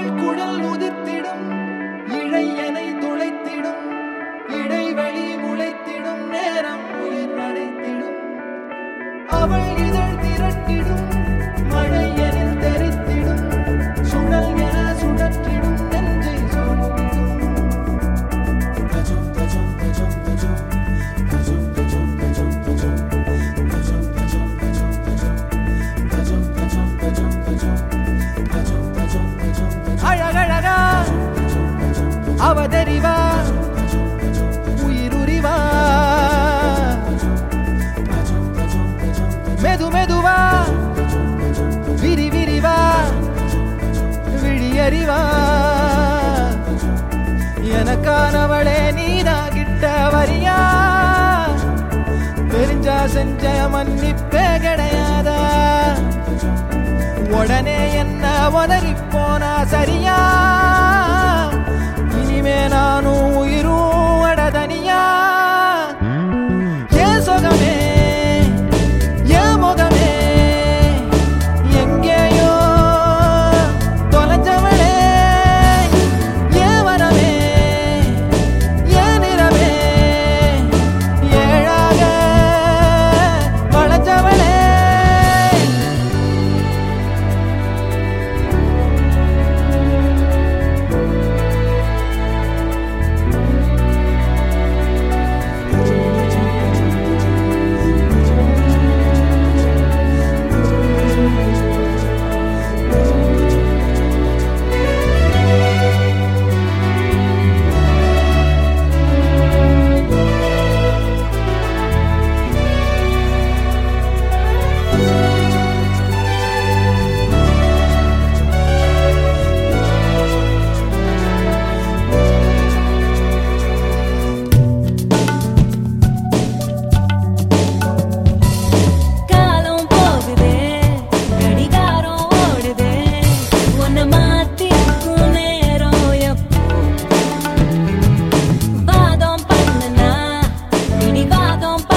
அவள் குடல் உதிர்த்திடும் இழையனை துளைத்திடும் இடைவெளி முளைத்திடும் நேரம் உயிர் அடைத்திடும். அவள் சொந்தக்காரவளே நீதாகிட்ட வரியா? தெரிஞ்சா செஞ்ச மன்னிப்பே கிடையாதா? உடனே என்ன உதறி போனா சரியா? இனிமே நானும் உயிரும் don't